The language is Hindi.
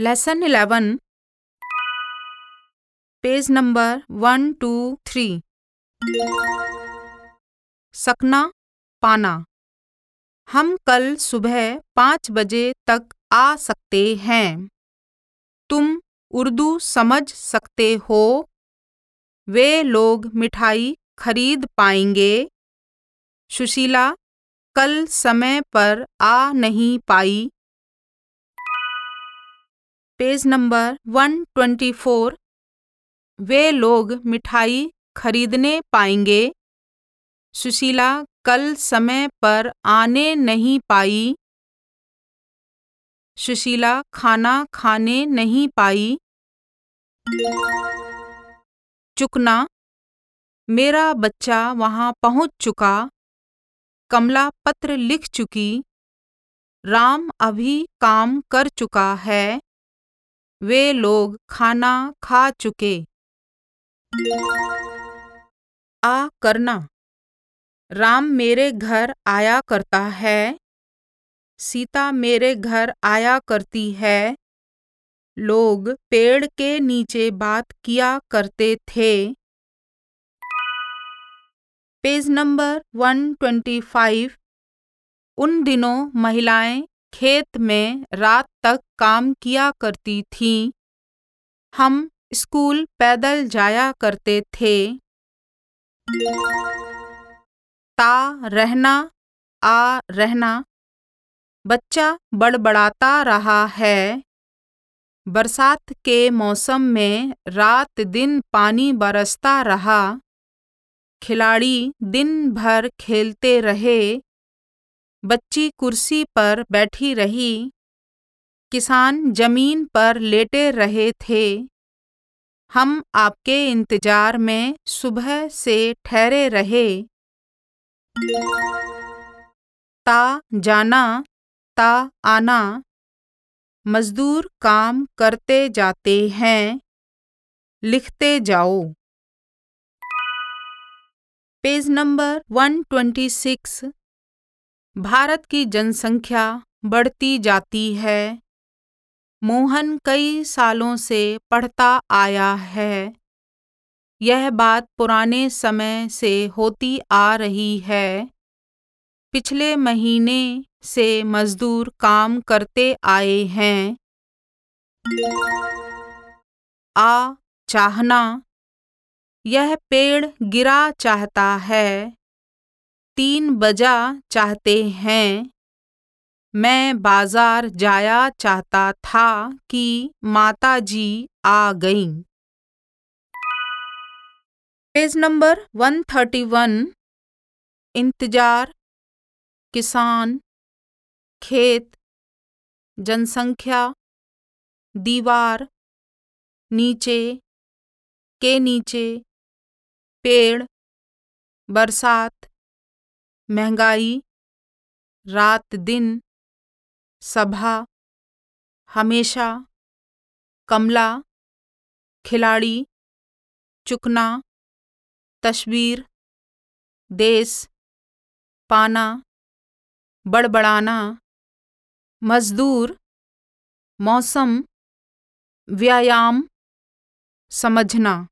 Lesson eleven page number one two three सकना पाना। हम कल सुबह पाँच बजे तक आ सकते हैं। तुम उर्दू समझ सकते हो। वे लोग मिठाई खरीद पाएँगे। सुशीला, कल समय पर आ नहीं पाई। Page number one twenty four. वे लोग मिठाई खरीदने पाएँगे। सुशीला, कल समय पर आने नहीं पाई। सुशीला, खाना खाने नहीं पाई। चुकना। मेरा बच्चा वहाँ पहुँच चुका। कमला पत्र लिख चुकी, राम अभी काम कर चुका है, वे लोग खाना खा चुके। आ करना, राम मेरे घर आया करता है, सीता मेरे घर आया करती है, लोग पेड़ के नीचे बात किया करते थे। Page number one twenty five. उन दिनों महिलाएँ खेत में रात तक काम किया करती थीं। हम स्कूल पैदल जाया करते थे। ता रहना, आ रहना। बच्चा बड़बड़ाता रहा है। बरसात के मौसम में रात दिन पानी बरसता रहा। खिलाड़ी दिन भर खेलते रहे। बच्ची कुर्सी पर बैठी रही। किसान ज़मीन पर लेटे रहे थे। हम आपके इंतज़ार में सुबह से ठहरे रहे। ता जाना, ता आना। मजदूर काम करते जाते हैं। लिखते जाओ। पेज नंबर 126 भारत की जनसंख्या बढ़ती जाती है। मोहन कई सालों से पढ़ता आया है। यह बात पुराने समय से होती आ रही है। पिछले महीने से मजदूर काम करते आए हैं। आ चाहना यह पेड़ गिरा चाहता है। तीन बजा चाहते हैं। मैं बाज़ार जाया चाहता था कि माता जी आ गईं। पेज नंबर 131 इंतज़ार, किसान, खेत, जनसंख्या, दीवार, नीचे, के नीचे। पेड़, बरसात, महँगाई, रात दिन, सभा, हमेशा, कमला, खिलाड़ी, चुकना, तस्वीर, देश, पाना, बड़बड़ाना, मजदूर, मौसम, व्यायाम, समझना।